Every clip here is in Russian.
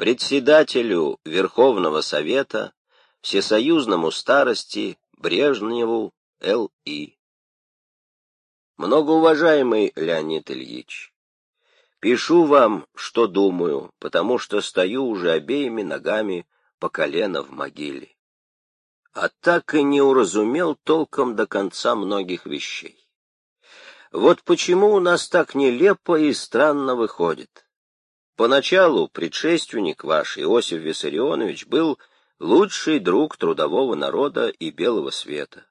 председателю Верховного Совета, всесоюзному старости Брежневу Л.И. Многоуважаемый Леонид Ильич, пишу вам, что думаю, потому что стою уже обеими ногами по колено в могиле. А так и не уразумел толком до конца многих вещей. Вот почему у нас так нелепо и странно выходит. Поначалу предшественник ваш, Иосиф Виссарионович, был лучший друг трудового народа и белого света.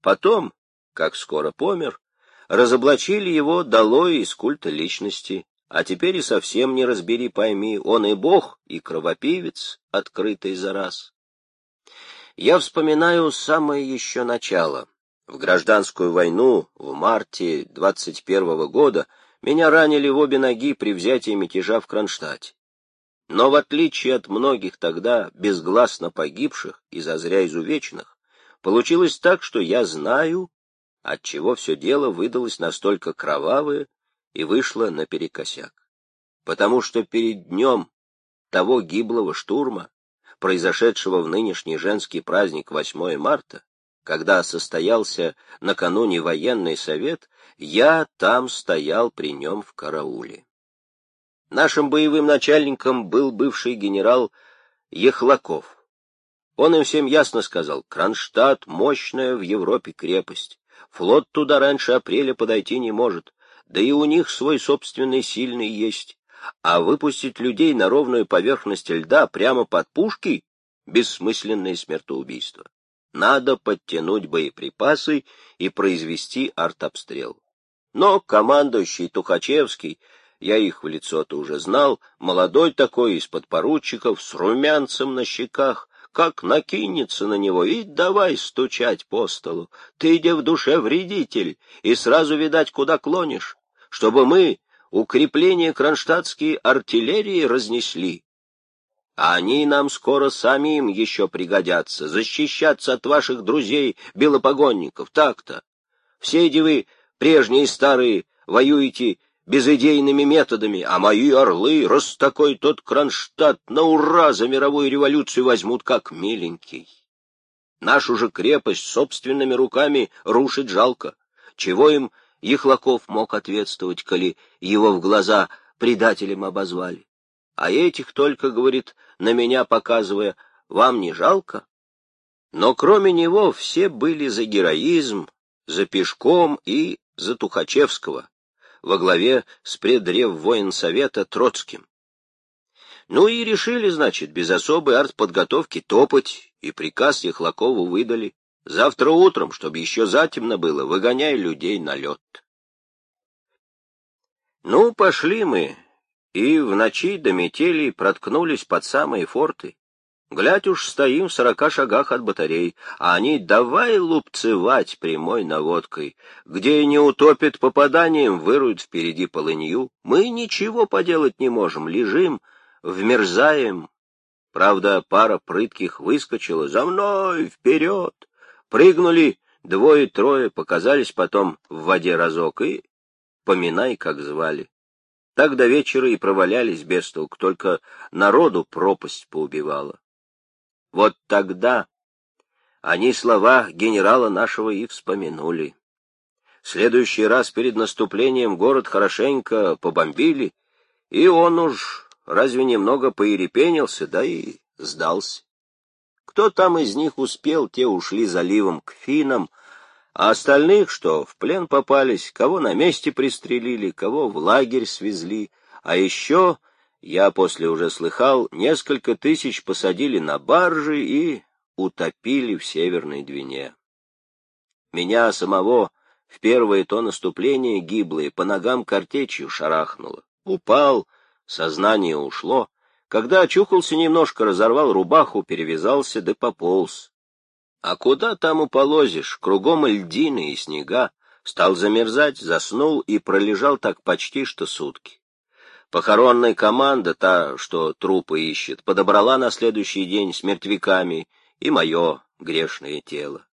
Потом, как скоро помер, разоблачили его долой из культа личности, а теперь и совсем не разбери пойми, он и бог, и кровопивец, открытый за раз. Я вспоминаю самое еще начало. В гражданскую войну в марте 21 -го года меня ранили в обе ноги при взятии мятежа в Кронштадте. Но в отличие от многих тогда безгласно погибших и зазря изувеченных, получилось так, что я знаю, отчего все дело выдалось настолько кровавое и вышло наперекосяк. Потому что перед днем того гиблого штурма, произошедшего в нынешний женский праздник 8 марта, когда состоялся накануне военный совет, я там стоял при нем в карауле. Нашим боевым начальником был бывший генерал Ехлаков. Он им всем ясно сказал, Кронштадт — мощная в Европе крепость. Флот туда раньше апреля подойти не может, да и у них свой собственный сильный есть. А выпустить людей на ровную поверхность льда прямо под пушки — бессмысленное смертоубийство. Надо подтянуть боеприпасы и произвести артобстрел. Но командующий Тухачевский, я их в лицо-то уже знал, молодой такой, из-под поручиков, с румянцем на щеках, как накинется на него и давай стучать по столу. Ты, где в душе вредитель, и сразу видать, куда клонишь, чтобы мы укрепление кронштадтские артиллерии разнесли. А они нам скоро самим еще пригодятся, защищаться от ваших друзей белопогонников, так-то. Все эти вы, прежние старые, воюете безыдейными методами, а мои орлы, раз такой тот Кронштадт, на ура за мировую революцию возьмут как миленький. Нашу же крепость собственными руками рушить жалко. Чего им Ехлаков мог ответствовать, коли его в глаза предателем обозвали? А этих только, говорит, на меня показывая, вам не жалко? Но кроме него все были за героизм, за Пешком и за Тухачевского во главе с предрев Троцким. Ну и решили, значит, без особой артподготовки топать, и приказ Ехлакову выдали. Завтра утром, чтобы еще затемно было, выгоняй людей на лед. Ну, пошли мы, и в ночи до метели проткнулись под самые форты. Глядь уж, стоим в сорока шагах от батарей, а они давай лупцевать прямой наводкой. Где не утопит попаданием, выруют впереди полынью. Мы ничего поделать не можем, лежим, вмерзаем. Правда, пара прытких выскочила. За мной, вперед! Прыгнули двое-трое, показались потом в воде разок и поминай, как звали. Так до вечера и провалялись без толку, только народу пропасть поубивала. Вот тогда они слова генерала нашего и вспомянули. В следующий раз перед наступлением город хорошенько побомбили, и он уж разве немного поерепенился, да и сдался. Кто там из них успел, те ушли заливом к финам, а остальных, что в плен попались, кого на месте пристрелили, кого в лагерь свезли, а еще я после уже слыхал, несколько тысяч посадили на баржи и утопили в Северной Двине. Меня самого в первое то наступление гиблое по ногам картечью шарахнуло. Упал, сознание ушло. Когда очухался немножко, разорвал рубаху, перевязался да пополз. А куда там уполозишь? Кругом льдины и снега. Стал замерзать, заснул и пролежал так почти что сутки. Похоронная команда, та, что трупы ищет, подобрала на следующий день с мертвяками и мое грешное тело.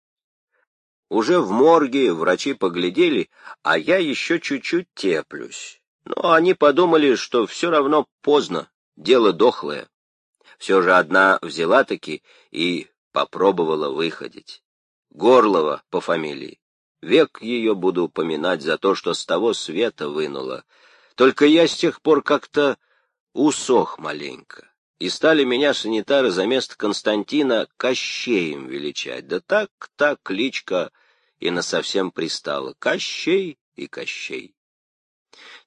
Уже в морге врачи поглядели, а я еще чуть-чуть теплюсь. Но они подумали, что все равно поздно, дело дохлое. Все же одна взяла-таки и попробовала выходить. Горлова по фамилии. Век ее буду упоминать за то, что с того света вынула. Только я с тех пор как-то усох маленько. И стали меня санитары за место Константина Кощеем величать. Да так, так, кличка и насовсем пристала. Кощей и Кощей.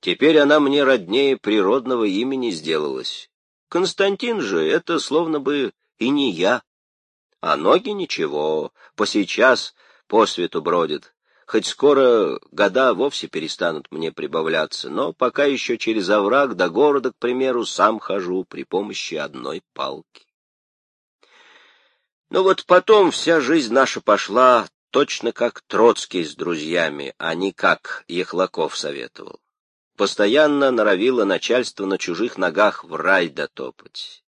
Теперь она мне роднее природного имени сделалась. Константин же — это словно бы и не я. А ноги ничего, по сейчас по свету бродят. Хоть скоро года вовсе перестанут мне прибавляться, но пока еще через овраг до города, к примеру, сам хожу при помощи одной палки. Ну вот потом вся жизнь наша пошла точно как Троцкий с друзьями, а не как Ехлаков советовал. Постоянно норовило начальство на чужих ногах в рай дотопать.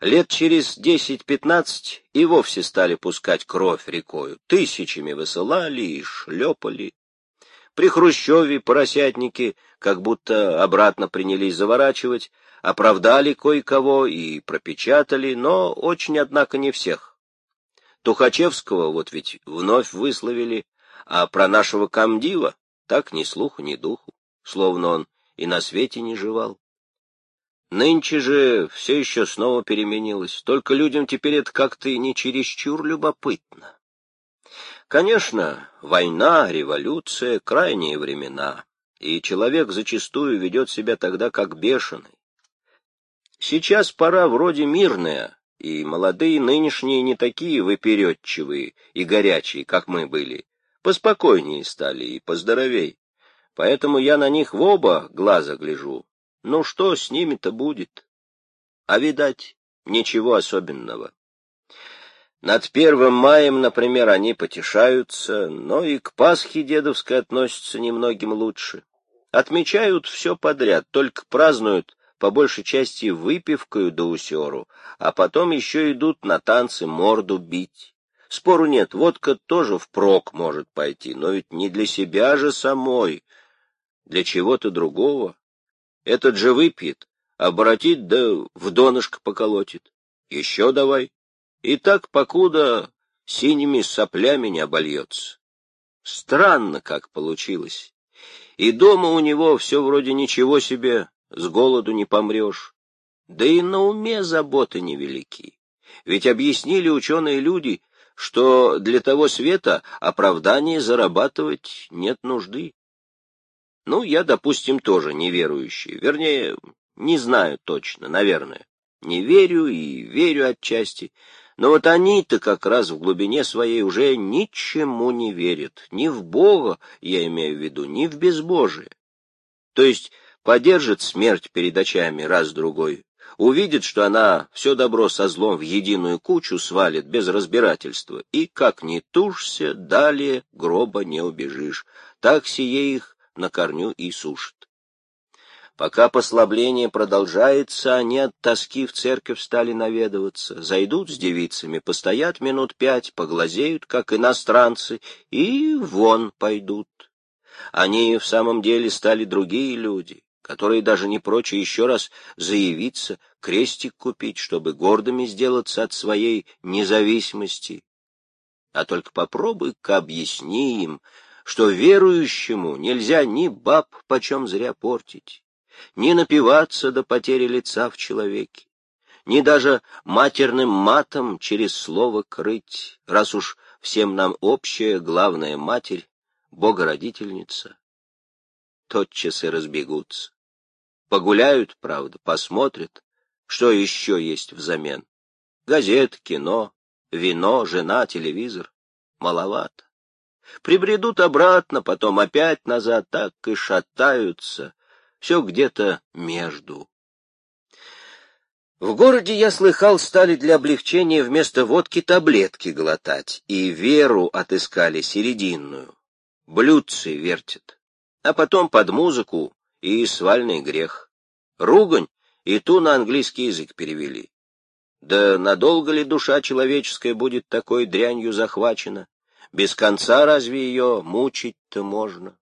Лет через десять-пятнадцать и вовсе стали пускать кровь рекою. Тысячами высылали и шлепали. При Хрущеве поросятники как будто обратно принялись заворачивать, оправдали кое-кого и пропечатали, но очень, однако, не всех. Тухачевского вот ведь вновь высловили, а про нашего комдива так ни слуху, ни духу, словно он и на свете не жевал. Нынче же все еще снова переменилось, только людям теперь это как-то и не чересчур любопытно. Конечно, война, революция — крайние времена, и человек зачастую ведет себя тогда как бешеный. Сейчас пора вроде мирная, и молодые нынешние не такие выпередчивые и горячие, как мы были, поспокойнее стали и поздоровей. Поэтому я на них в оба глаза гляжу, ну что с ними-то будет? А видать, ничего особенного. Над первым маем, например, они потешаются, но и к Пасхе дедовской относятся немногим лучше. Отмечают все подряд, только празднуют по большей части выпивкою до усеру, а потом еще идут на танцы морду бить. Спору нет, водка тоже впрок может пойти, но ведь не для себя же самой, для чего-то другого. Этот же выпьет, оборотит да в донышко поколотит. Еще давай. И так, покуда синими соплями не обольется. Странно, как получилось. И дома у него все вроде ничего себе, с голоду не помрешь. Да и на уме заботы невелики. Ведь объяснили ученые люди, что для того света оправдания зарабатывать нет нужды. Ну, я, допустим, тоже неверующий. Вернее, не знаю точно, наверное. Не верю и верю отчасти. Но вот они-то как раз в глубине своей уже ничему не верят. Ни в Бога, я имею в виду, ни в безбожие. То есть подержит смерть перед очами раз-другой, увидит, что она все добро со злом в единую кучу свалит без разбирательства, и, как ни тушься, далее гроба не убежишь. Так сие их на корню и сушит. Пока послабление продолжается, они от тоски в церковь стали наведываться, зайдут с девицами, постоят минут пять, поглазеют, как иностранцы, и вон пойдут. Они в самом деле стали другие люди, которые даже не прочь еще раз заявиться, крестик купить, чтобы гордыми сделаться от своей независимости. А только попробуй-ка объясни им, что верующему нельзя ни баб почем зря портить, ни напиваться до потери лица в человеке, ни даже матерным матом через слово крыть, раз уж всем нам общая главная матерь, богородительница. Тотчас и разбегутся. Погуляют, правда, посмотрят, что еще есть взамен. Газет, кино, вино, жена, телевизор. Маловато. Прибредут обратно, потом опять назад, так и шатаются. Все где-то между. В городе, я слыхал, стали для облегчения вместо водки таблетки глотать, и веру отыскали серединную. Блюдцы вертят. А потом под музыку и свальный грех. Ругань и ту на английский язык перевели. Да надолго ли душа человеческая будет такой дрянью захвачена? Без конца разве ее мучить-то можно?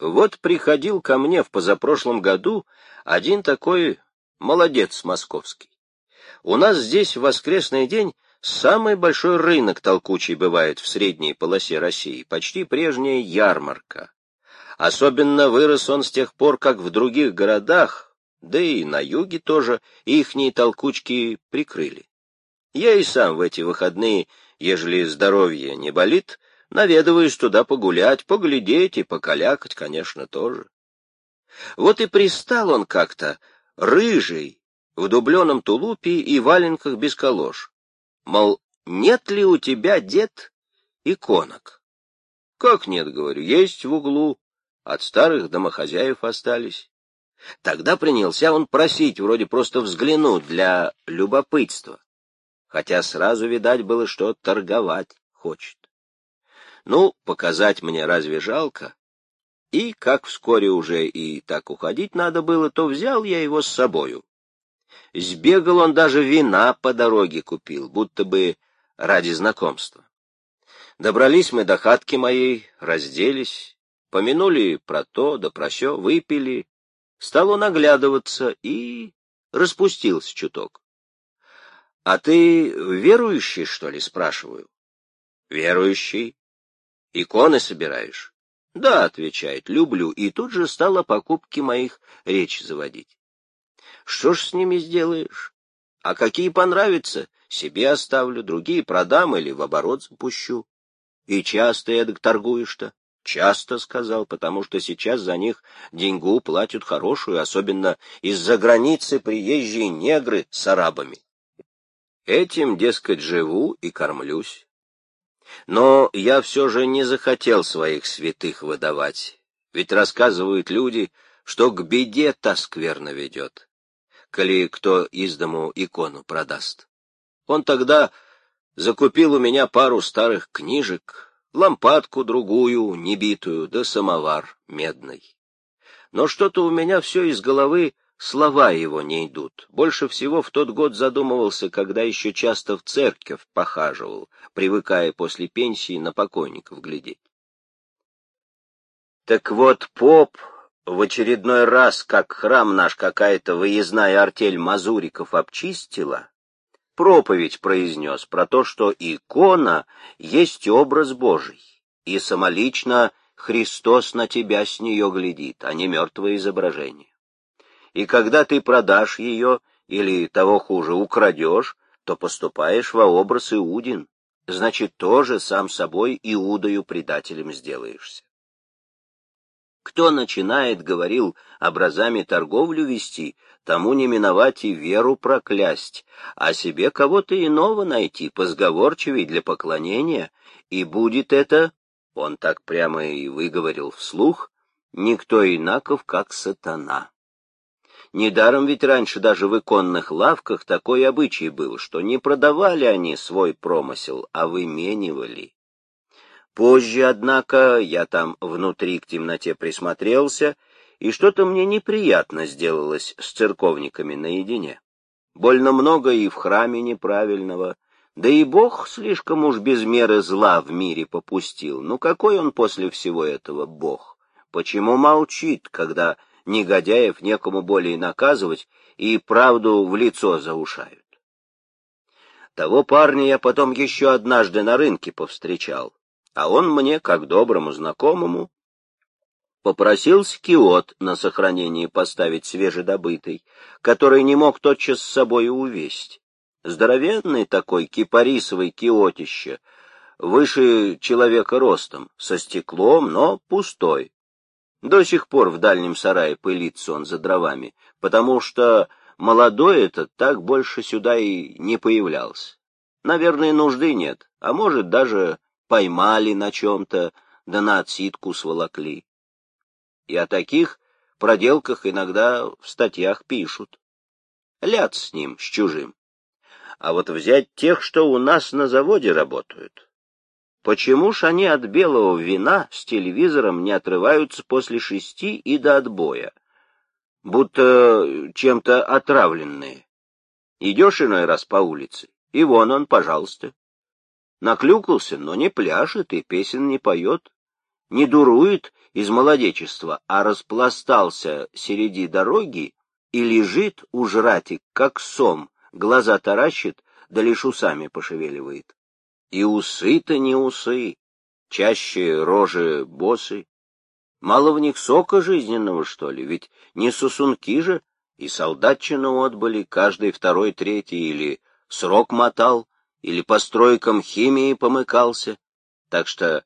Вот приходил ко мне в позапрошлом году один такой молодец московский. У нас здесь в воскресный день самый большой рынок толкучий бывает в средней полосе России, почти прежняя ярмарка. Особенно вырос он с тех пор, как в других городах, да и на юге тоже, ихние толкучки прикрыли. Я и сам в эти выходные, ежели здоровье не болит, наведываюсь туда погулять, поглядеть и покалякать, конечно, тоже. Вот и пристал он как-то, рыжий, в дубленом тулупе и валенках без колош. Мол, нет ли у тебя, дед, иконок? Как нет, говорю, есть в углу, от старых домохозяев остались. Тогда принялся он просить, вроде просто взглянуть для любопытства, хотя сразу видать было, что торговать хочет. Ну, показать мне разве жалко? И, как вскоре уже и так уходить надо было, то взял я его с собою. Сбегал он даже вина по дороге купил, будто бы ради знакомства. Добрались мы до хатки моей, разделись, помянули про то да про сё, выпили, стал он оглядываться и распустился чуток. — А ты верующий, что ли, спрашиваю? — Верующий. Иконы собираешь? — Да, — отвечает, — люблю, и тут же стала покупки моих речь заводить. Что ж с ними сделаешь? А какие понравятся, себе оставлю, другие продам или в оборот запущу. И часто эдак торгуешь-то? Часто, сказал, потому что сейчас за них деньгу платят хорошую, особенно из-за границы приезжие негры с арабами. Этим, дескать, живу и кормлюсь. Но я все же не захотел своих святых выдавать, ведь рассказывают люди, что к беде та скверно ведет коли кто из дому икону продаст. Он тогда закупил у меня пару старых книжек, лампадку другую, небитую, да самовар медный. Но что-то у меня все из головы слова его не идут. Больше всего в тот год задумывался, когда еще часто в церковь похаживал, привыкая после пенсии на покойников глядеть. Так вот, поп в очередной раз, как храм наш какая-то выездная артель мазуриков обчистила, проповедь произнес про то, что икона есть образ Божий, и самолично Христос на тебя с нее глядит, а не мертвое изображение. И когда ты продашь ее, или того хуже, украдешь, то поступаешь во образ Иудин, значит, тоже сам собой Иудою предателем сделаешься. Кто начинает, говорил, образами торговлю вести, тому не миновать и веру проклясть, а себе кого-то иного найти, позговорчивей для поклонения, и будет это, он так прямо и выговорил вслух, никто инаков, как сатана. Недаром ведь раньше даже в иконных лавках такой обычай был, что не продавали они свой промысел, а выменивали. Позже, однако, я там внутри к темноте присмотрелся, и что-то мне неприятно сделалось с церковниками наедине. Больно много и в храме неправильного, да и Бог слишком уж без меры зла в мире попустил. Ну какой он после всего этого Бог? Почему молчит, когда негодяев некому более наказывать и правду в лицо заушают? Того парня я потом еще однажды на рынке повстречал а он мне, как доброму знакомому, попросил скиот на сохранение поставить свежедобытый, который не мог тотчас с собой увесть. Здоровенный такой кипарисовый киотище, выше человека ростом, со стеклом, но пустой. До сих пор в дальнем сарае пылится он за дровами, потому что молодой этот так больше сюда и не появлялся. Наверное, нужды нет, а может, даже поймали на чем-то, да на отсидку сволокли. И о таких проделках иногда в статьях пишут. Ляд с ним, с чужим. А вот взять тех, что у нас на заводе работают. Почему ж они от белого вина с телевизором не отрываются после шести и до отбоя? Будто чем-то отравленные. Идешь иной раз по улице, и вон он, пожалуйста. Наклюкался, но не пляшет и песен не поет, не дурует из молодечества, а распластался среди дороги и лежит у жратик, как сом, глаза таращит, да лишь усами пошевеливает. И усы-то не усы, чаще рожи босы. Мало в них сока жизненного, что ли, ведь не сосунки же, и солдатчину отбыли, каждый второй, третий, или срок мотал, или по стройкам химии помыкался. Так что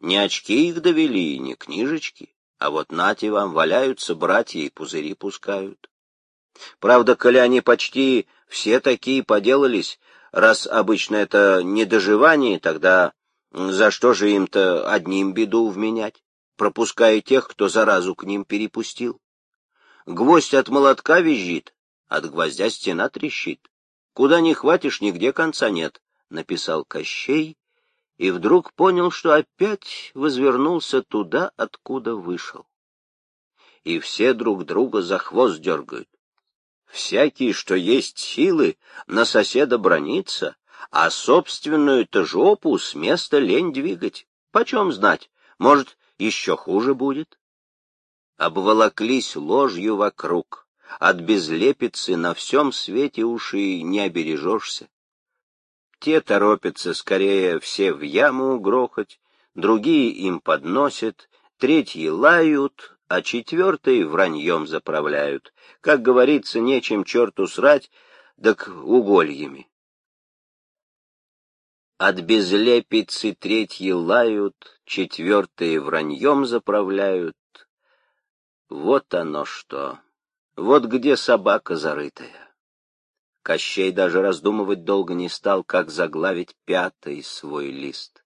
не очки их довели, не книжечки, а вот нате вам валяются братья и пузыри пускают. Правда, коли они почти все такие поделались, раз обычно это недоживание, тогда за что же им-то одним беду вменять, пропуская тех, кто заразу к ним перепустил? Гвоздь от молотка визжит, от гвоздя стена трещит. Куда не хватишь, нигде конца нет, — написал Кощей, и вдруг понял, что опять возвернулся туда, откуда вышел. И все друг друга за хвост дергают. Всякий, что есть силы, на соседа бронится, а собственную-то жопу с места лень двигать. Почем знать, может, еще хуже будет? Обволоклись ложью вокруг. От безлепицы на всем свете уши не обережешься. Те торопятся скорее все в яму угрохать, другие им подносят, третьи лают, а четвертые враньем заправляют. Как говорится, нечем черту срать, так угольями. От безлепицы третьи лают, четвертые враньем заправляют. Вот оно что. Вот где собака зарытая. Кощей даже раздумывать долго не стал, как заглавить пятый свой лист.